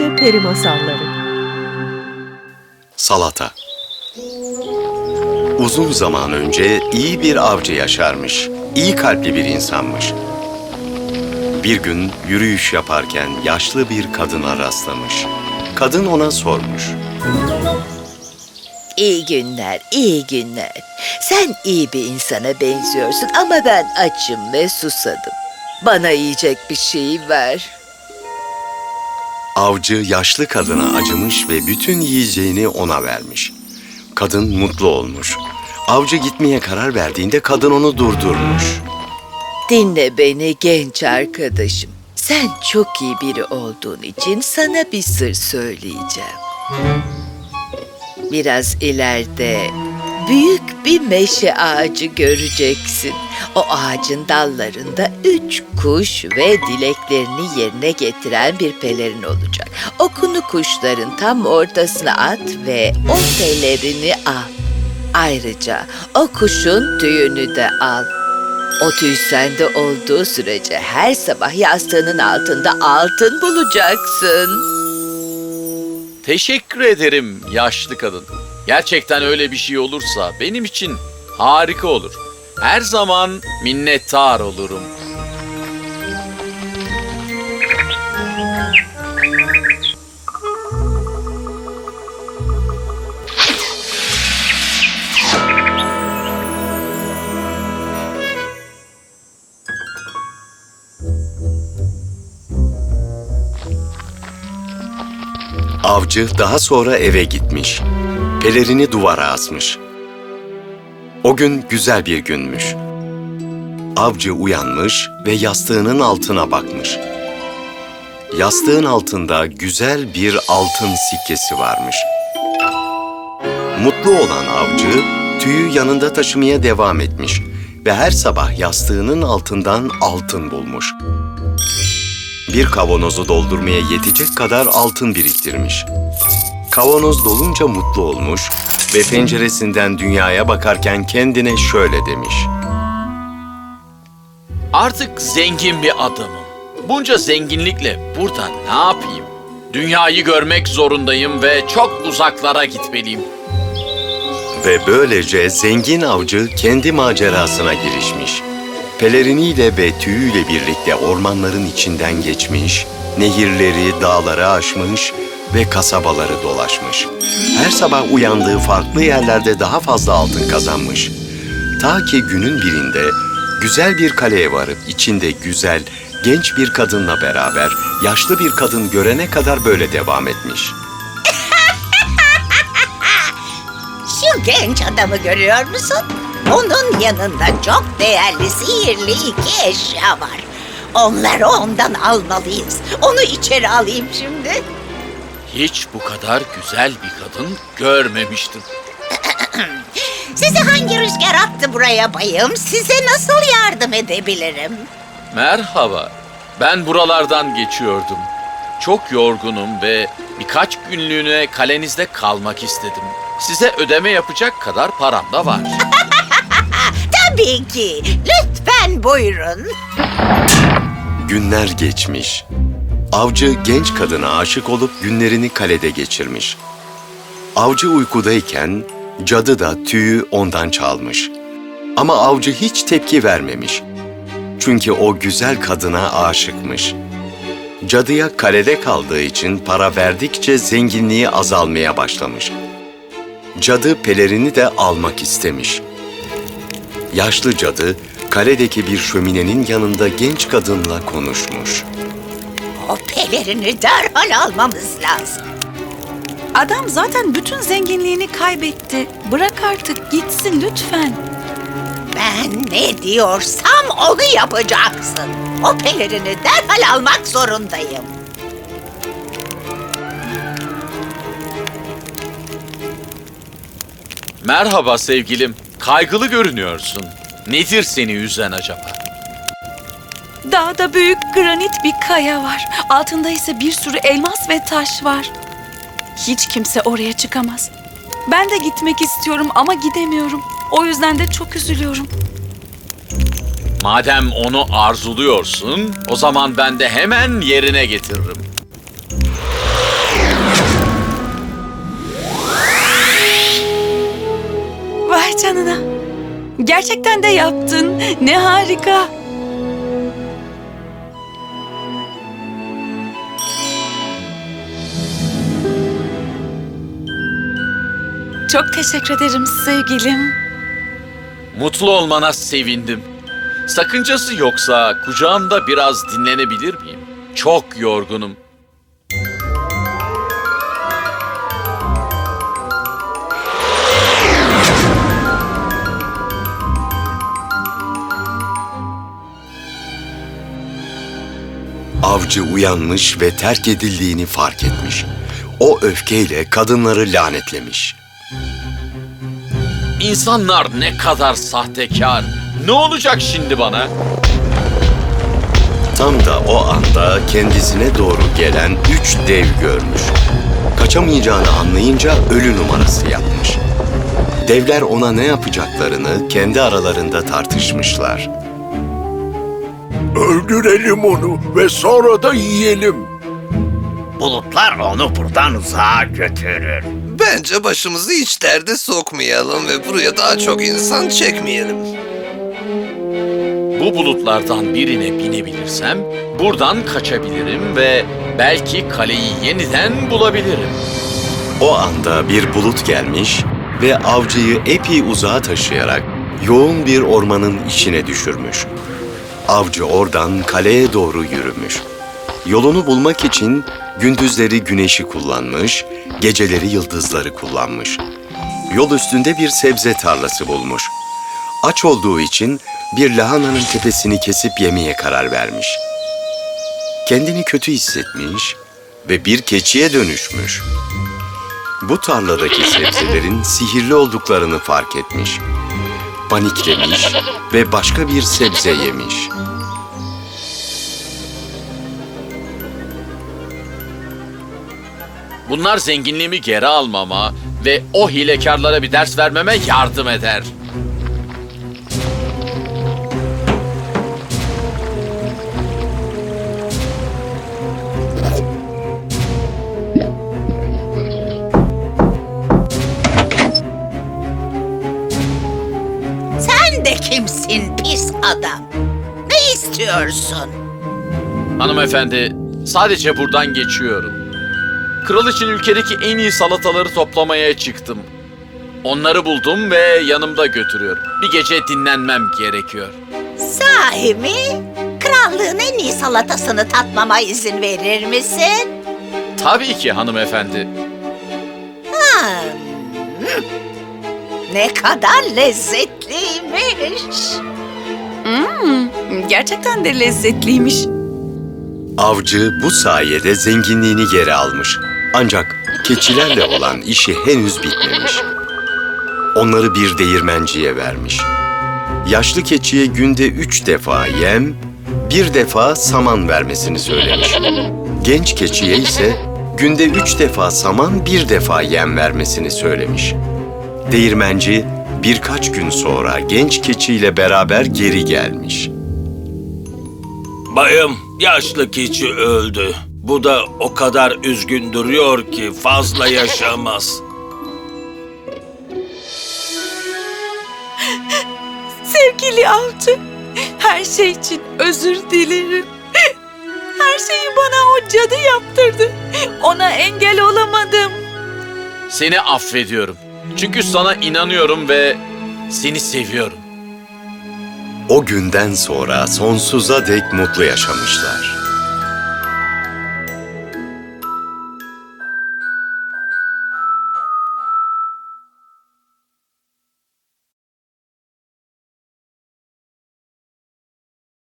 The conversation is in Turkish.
Yaratıcı Peri Masalları Salata Uzun zaman önce iyi bir avcı yaşarmış. İyi kalpli bir insanmış. Bir gün yürüyüş yaparken yaşlı bir kadına rastlamış. Kadın ona sormuş. İyi günler, iyi günler. Sen iyi bir insana benziyorsun ama ben açım ve susadım. Bana yiyecek bir şey ver. Avcı yaşlı kadına acımış ve bütün yiyeceğini ona vermiş. Kadın mutlu olmuş. Avcı gitmeye karar verdiğinde kadın onu durdurmuş. Dinle beni genç arkadaşım. Sen çok iyi biri olduğun için sana bir sır söyleyeceğim. Biraz ileride büyük bir meşe ağacı göreceksin. O ağacın dallarında üç kuş ve dileklerini yerine getiren bir pelerin olacak. Okunu kuşların tam ortasına at ve o pelerini al. Ayrıca o kuşun tüyünü de al. O tüy sende olduğu sürece her sabah yastığının altında altın bulacaksın. Teşekkür ederim yaşlı kadın. Gerçekten öyle bir şey olursa benim için harika olur. Her zaman minnettar olurum. Avcı daha sonra eve gitmiş. Pelerini duvara asmış. O gün güzel bir günmüş. Avcı uyanmış ve yastığının altına bakmış. Yastığın altında güzel bir altın sikkesi varmış. Mutlu olan avcı tüyü yanında taşımaya devam etmiş ve her sabah yastığının altından altın bulmuş bir kavanozu doldurmaya yetecek kadar altın biriktirmiş. Kavanoz dolunca mutlu olmuş ve penceresinden dünyaya bakarken kendine şöyle demiş. Artık zengin bir adamım. Bunca zenginlikle burada ne yapayım? Dünyayı görmek zorundayım ve çok uzaklara gitmeliyim. Ve böylece zengin avcı kendi macerasına girişmiş. Peleriniyle ve tüyüyle birlikte ormanların içinden geçmiş, nehirleri, dağları aşmış ve kasabaları dolaşmış. Her sabah uyandığı farklı yerlerde daha fazla altın kazanmış. Ta ki günün birinde güzel bir kaleye varıp içinde güzel, genç bir kadınla beraber yaşlı bir kadın görene kadar böyle devam etmiş. Şu genç adamı görüyor musun? Onun yanında çok değerli sihirli iki eşya var. Onları ondan almalıyız. Onu içeri alayım şimdi. Hiç bu kadar güzel bir kadın görmemiştim. Sizi hangi rüzgar attı buraya bayım? Size nasıl yardım edebilirim? Merhaba. Ben buralardan geçiyordum. Çok yorgunum ve birkaç günlüğüne kalenizde kalmak istedim. Size ödeme yapacak kadar param da var. Tabii ki. Lütfen buyurun. Günler geçmiş. Avcı genç kadına aşık olup günlerini kalede geçirmiş. Avcı uykudayken cadı da tüyü ondan çalmış. Ama avcı hiç tepki vermemiş. Çünkü o güzel kadına aşıkmış. Cadıya kalede kaldığı için para verdikçe zenginliği azalmaya başlamış. Cadı pelerini de almak istemiş. Yaşlı cadı kaledeki bir şöminenin yanında genç kadınla konuşmuş. O pelerini derhal almamız lazım. Adam zaten bütün zenginliğini kaybetti. Bırak artık gitsin lütfen. Ben ne diyorsam onu yapacaksın. O pelerini derhal almak zorundayım. Merhaba sevgilim. Kaygılı görünüyorsun. Nedir seni üzen acaba? Dağda büyük granit bir kaya var. Altında ise bir sürü elmas ve taş var. Hiç kimse oraya çıkamaz. Ben de gitmek istiyorum ama gidemiyorum. O yüzden de çok üzülüyorum. Madem onu arzuluyorsun, o zaman ben de hemen yerine getiririm. Vay canına. Gerçekten de yaptın. Ne harika. Çok teşekkür ederim sevgilim. Mutlu olmana sevindim. Sakıncası yoksa kucağımda biraz dinlenebilir miyim? Çok yorgunum. Avcı uyanmış ve terk edildiğini fark etmiş. O öfkeyle kadınları lanetlemiş. İnsanlar ne kadar sahtekar. Ne olacak şimdi bana? Tam da o anda kendisine doğru gelen üç dev görmüş. Kaçamayacağını anlayınca ölü numarası yapmış. Devler ona ne yapacaklarını kendi aralarında tartışmışlar. Öldürelim onu ve sonra da yiyelim. Bulutlar onu buradan uzağa götürür. Bence başımızı hiç derde sokmayalım ve buraya daha çok insan çekmeyelim. Bu bulutlardan birine binebilirsem buradan kaçabilirim ve belki kaleyi yeniden bulabilirim. O anda bir bulut gelmiş ve avcıyı epey uzağa taşıyarak yoğun bir ormanın içine düşürmüş. Avcı oradan kaleye doğru yürümüş. Yolunu bulmak için gündüzleri güneşi kullanmış, geceleri yıldızları kullanmış. Yol üstünde bir sebze tarlası bulmuş. Aç olduğu için bir lahananın tepesini kesip yemeye karar vermiş. Kendini kötü hissetmiş ve bir keçiye dönüşmüş. Bu tarladaki sebzelerin sihirli olduklarını fark etmiş. Paniklemiş ve başka bir sebze yemiş. Bunlar zenginliğimi geri almama ve o hilekarlara bir ders vermeme yardım eder. Sen de kimsin pis adam? Ne istiyorsun? Hanımefendi, sadece buradan geçiyorum. Kral için ülkedeki en iyi salataları toplamaya çıktım. Onları buldum ve yanımda götürüyorum. Bir gece dinlenmem gerekiyor. Sahi mi? Krallığın en iyi salatasını tatmama izin verir misin? Tabii ki hanımefendi. Hmm. Ne kadar lezzetliymiş. Gerçekten de lezzetliymiş. Avcı bu sayede zenginliğini geri almış. Ancak keçilerle olan işi henüz bitmemiş. Onları bir değirmenciye vermiş. Yaşlı keçiye günde üç defa yem, bir defa saman vermesini söylemiş. Genç keçiye ise günde üç defa saman, bir defa yem vermesini söylemiş. Değirmenci birkaç gün sonra genç keçiyle beraber geri gelmiş. Bayım, yaşlı keçi öldü. Bu da o kadar üzgün duruyor ki fazla yaşamaz. Sevgili avcı, her şey için özür dilerim. Her şeyi bana o cadı yaptırdı. Ona engel olamadım. Seni affediyorum. Çünkü sana inanıyorum ve seni seviyorum. O günden sonra sonsuza dek mutlu yaşamışlar.